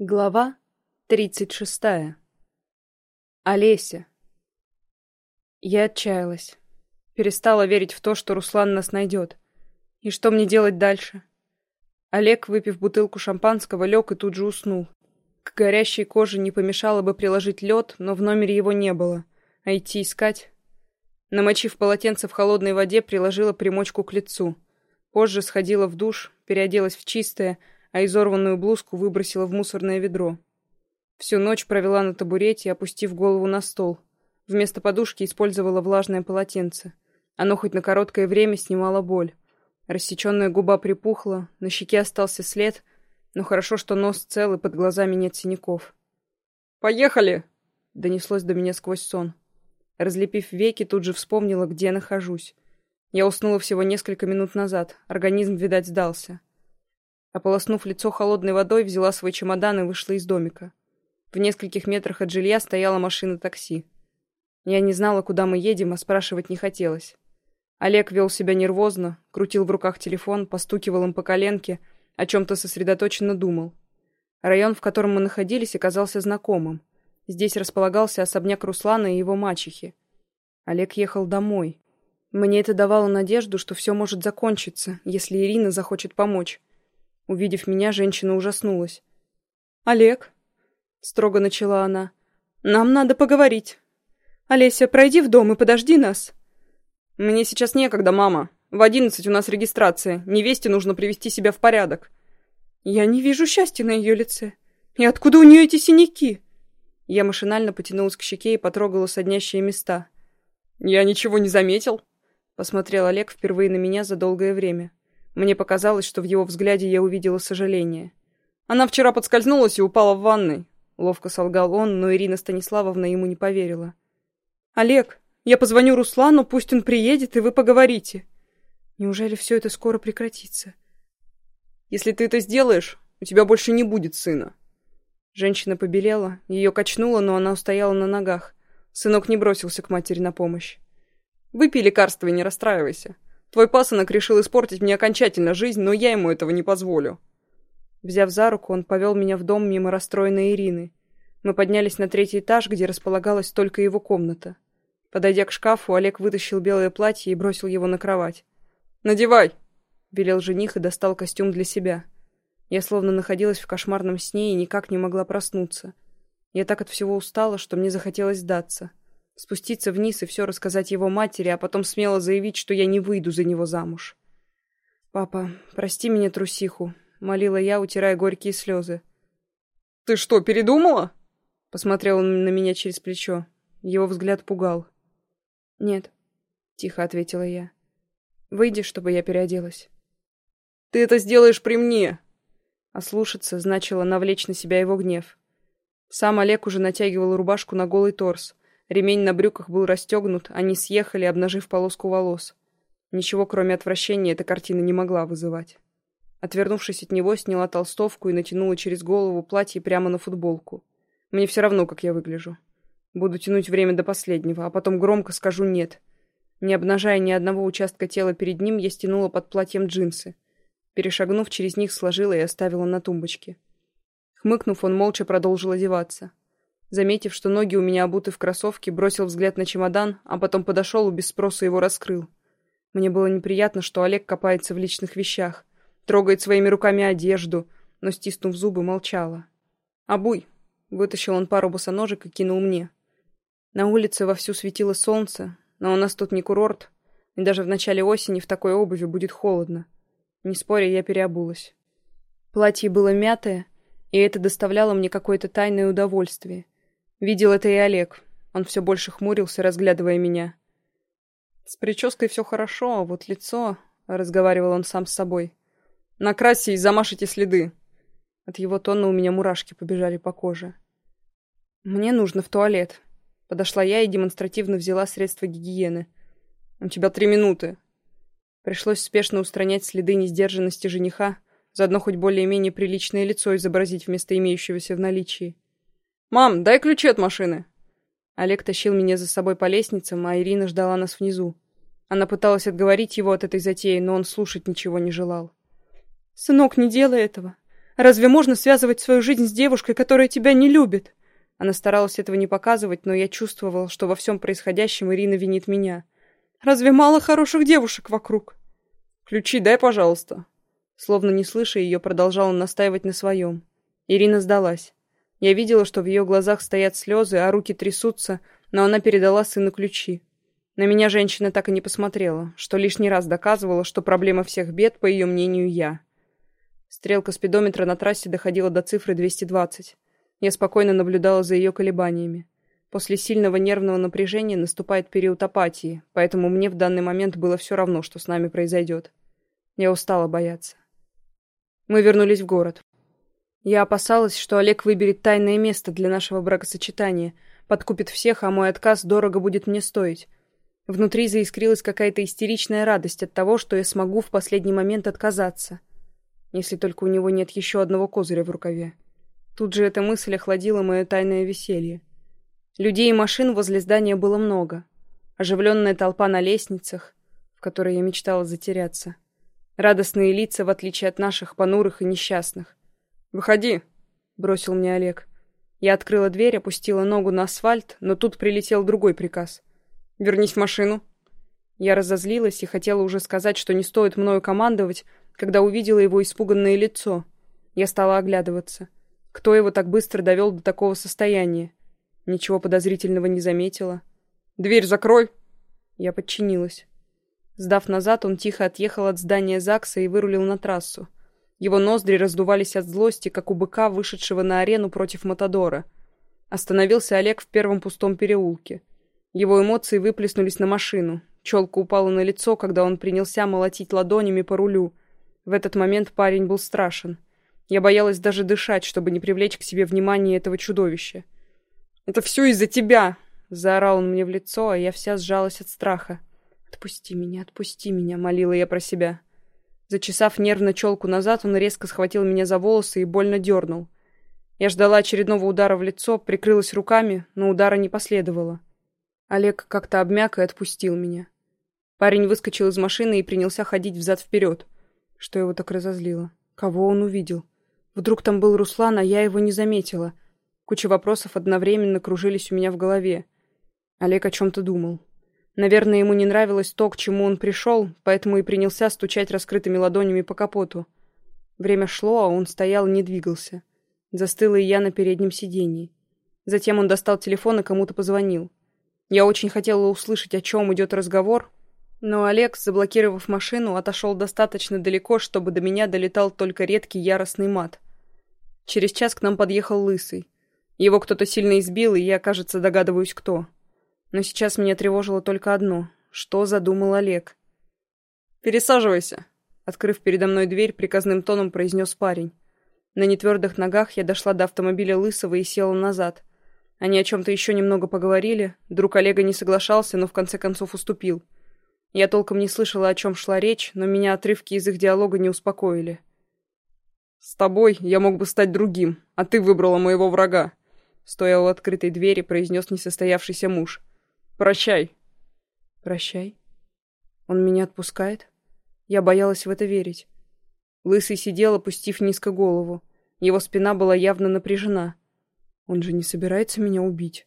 Глава тридцать шестая. Олеся. Я отчаялась. Перестала верить в то, что Руслан нас найдет. И что мне делать дальше? Олег, выпив бутылку шампанского, лег и тут же уснул. К горящей коже не помешало бы приложить лед, но в номере его не было. А идти искать? Намочив полотенце в холодной воде, приложила примочку к лицу. Позже сходила в душ, переоделась в чистое, а изорванную блузку выбросила в мусорное ведро. Всю ночь провела на табурете, опустив голову на стол. Вместо подушки использовала влажное полотенце. Оно хоть на короткое время снимало боль. Рассеченная губа припухла, на щеке остался след, но хорошо, что нос цел и под глазами нет синяков. «Поехали!» — донеслось до меня сквозь сон. Разлепив веки, тут же вспомнила, где нахожусь. Я уснула всего несколько минут назад, организм, видать, сдался. Ополоснув лицо холодной водой, взяла свой чемодан и вышла из домика. В нескольких метрах от жилья стояла машина такси. Я не знала, куда мы едем, а спрашивать не хотелось. Олег вел себя нервозно, крутил в руках телефон, постукивал им по коленке, о чем-то сосредоточенно думал. Район, в котором мы находились, оказался знакомым. Здесь располагался особняк Руслана и его мачехи. Олег ехал домой. Мне это давало надежду, что все может закончиться, если Ирина захочет помочь. Увидев меня, женщина ужаснулась. «Олег», — строго начала она, — «нам надо поговорить. Олеся, пройди в дом и подожди нас». «Мне сейчас некогда, мама. В одиннадцать у нас регистрация. Невесте нужно привести себя в порядок». «Я не вижу счастья на ее лице. И откуда у нее эти синяки?» Я машинально потянулась к щеке и потрогала соднящие места. «Я ничего не заметил», — посмотрел Олег впервые на меня за долгое время. Мне показалось, что в его взгляде я увидела сожаление. «Она вчера подскользнулась и упала в ванной», — ловко солгал он, но Ирина Станиславовна ему не поверила. «Олег, я позвоню Руслану, пусть он приедет, и вы поговорите». Неужели все это скоро прекратится? «Если ты это сделаешь, у тебя больше не будет сына». Женщина побелела, ее качнуло, но она устояла на ногах. Сынок не бросился к матери на помощь. «Выпей лекарство и не расстраивайся. Твой пасынок решил испортить мне окончательно жизнь, но я ему этого не позволю». Взяв за руку, он повел меня в дом мимо расстроенной Ирины. Мы поднялись на третий этаж, где располагалась только его комната. Подойдя к шкафу, Олег вытащил белое платье и бросил его на кровать. «Надевай!» — велел жених и достал костюм для себя. Я словно находилась в кошмарном сне и никак не могла проснуться. Я так от всего устала, что мне захотелось сдаться. Спуститься вниз и все рассказать его матери, а потом смело заявить, что я не выйду за него замуж. «Папа, прости меня трусиху», — молила я, утирая горькие слезы. «Ты что, передумала?» — посмотрел он на меня через плечо. Его взгляд пугал. «Нет», — тихо ответила я. «Выйди, чтобы я переоделась». «Ты это сделаешь при мне!» Ослушаться значило навлечь на себя его гнев. Сам Олег уже натягивал рубашку на голый торс — Ремень на брюках был расстегнут, они съехали, обнажив полоску волос. Ничего, кроме отвращения, эта картина не могла вызывать. Отвернувшись от него, сняла толстовку и натянула через голову платье прямо на футболку. Мне все равно, как я выгляжу. Буду тянуть время до последнего, а потом громко скажу «нет». Не обнажая ни одного участка тела перед ним, я стянула под платьем джинсы. Перешагнув через них, сложила и оставила на тумбочке. Хмыкнув, он молча продолжил одеваться. Заметив, что ноги у меня обуты в кроссовки, бросил взгляд на чемодан, а потом подошел и без спроса его раскрыл. Мне было неприятно, что Олег копается в личных вещах, трогает своими руками одежду, но, стиснув зубы, молчала. «Обуй!» — вытащил он пару босоножек и кинул мне. На улице вовсю светило солнце, но у нас тут не курорт, и даже в начале осени в такой обуви будет холодно. Не споря, я переобулась. Платье было мятое, и это доставляло мне какое-то тайное удовольствие — Видел это и Олег. Он все больше хмурился, разглядывая меня. «С прической все хорошо, а вот лицо...» — разговаривал он сам с собой. «Накрасьте и замашите следы!» От его тона у меня мурашки побежали по коже. «Мне нужно в туалет». Подошла я и демонстративно взяла средства гигиены. «У тебя три минуты». Пришлось спешно устранять следы несдержанности жениха, заодно хоть более-менее приличное лицо изобразить вместо имеющегося в наличии. «Мам, дай ключи от машины!» Олег тащил меня за собой по лестницам, а Ирина ждала нас внизу. Она пыталась отговорить его от этой затеи, но он слушать ничего не желал. «Сынок, не делай этого. Разве можно связывать свою жизнь с девушкой, которая тебя не любит? Она старалась этого не показывать, но я чувствовал, что во всем происходящем Ирина винит меня. Разве мало хороших девушек вокруг? Ключи дай, пожалуйста. Словно не слыша ее, продолжал он настаивать на своем. Ирина сдалась. Я видела, что в ее глазах стоят слезы, а руки трясутся, но она передала сыну ключи. На меня женщина так и не посмотрела, что лишний раз доказывала, что проблема всех бед, по ее мнению, я. Стрелка спидометра на трассе доходила до цифры 220. Я спокойно наблюдала за ее колебаниями. После сильного нервного напряжения наступает период апатии, поэтому мне в данный момент было все равно, что с нами произойдет. Я устала бояться. Мы вернулись в город. Я опасалась, что Олег выберет тайное место для нашего бракосочетания, подкупит всех, а мой отказ дорого будет мне стоить. Внутри заискрилась какая-то истеричная радость от того, что я смогу в последний момент отказаться. Если только у него нет еще одного козыря в рукаве. Тут же эта мысль охладила мое тайное веселье. Людей и машин возле здания было много. Оживленная толпа на лестницах, в которой я мечтала затеряться. Радостные лица, в отличие от наших, понурых и несчастных. «Выходи», — бросил мне Олег. Я открыла дверь, опустила ногу на асфальт, но тут прилетел другой приказ. «Вернись в машину». Я разозлилась и хотела уже сказать, что не стоит мною командовать, когда увидела его испуганное лицо. Я стала оглядываться. Кто его так быстро довел до такого состояния? Ничего подозрительного не заметила. «Дверь закрой!» Я подчинилась. Сдав назад, он тихо отъехал от здания ЗАГСа и вырулил на трассу. Его ноздри раздувались от злости, как у быка, вышедшего на арену против Матадора. Остановился Олег в первом пустом переулке. Его эмоции выплеснулись на машину. Челка упала на лицо, когда он принялся молотить ладонями по рулю. В этот момент парень был страшен. Я боялась даже дышать, чтобы не привлечь к себе внимание этого чудовища. «Это все из-за тебя!» — заорал он мне в лицо, а я вся сжалась от страха. «Отпусти меня, отпусти меня!» — молила я про себя. Зачесав нервно челку назад, он резко схватил меня за волосы и больно дернул. Я ждала очередного удара в лицо, прикрылась руками, но удара не последовало. Олег как-то обмяк и отпустил меня. Парень выскочил из машины и принялся ходить взад-вперед. Что его так разозлило? Кого он увидел? Вдруг там был Руслан, а я его не заметила. Куча вопросов одновременно кружились у меня в голове. Олег о чем-то думал. Наверное, ему не нравилось то, к чему он пришел, поэтому и принялся стучать раскрытыми ладонями по капоту. Время шло, а он стоял и не двигался. Застыла и я на переднем сиденье. Затем он достал телефон и кому-то позвонил. Я очень хотела услышать, о чем идет разговор, но Олег, заблокировав машину, отошел достаточно далеко, чтобы до меня долетал только редкий яростный мат. Через час к нам подъехал Лысый. Его кто-то сильно избил, и я, кажется, догадываюсь, кто. Но сейчас меня тревожило только одно. Что задумал Олег? «Пересаживайся», — открыв передо мной дверь, приказным тоном произнес парень. На нетвердых ногах я дошла до автомобиля Лысого и села назад. Они о чем-то еще немного поговорили. Друг Олега не соглашался, но в конце концов уступил. Я толком не слышала, о чем шла речь, но меня отрывки из их диалога не успокоили. «С тобой я мог бы стать другим, а ты выбрала моего врага», — стоя у открытой двери, произнес несостоявшийся муж. Прощай. Прощай. Он меня отпускает? Я боялась в это верить. Лысый сидел, опустив низко голову. Его спина была явно напряжена. Он же не собирается меня убить.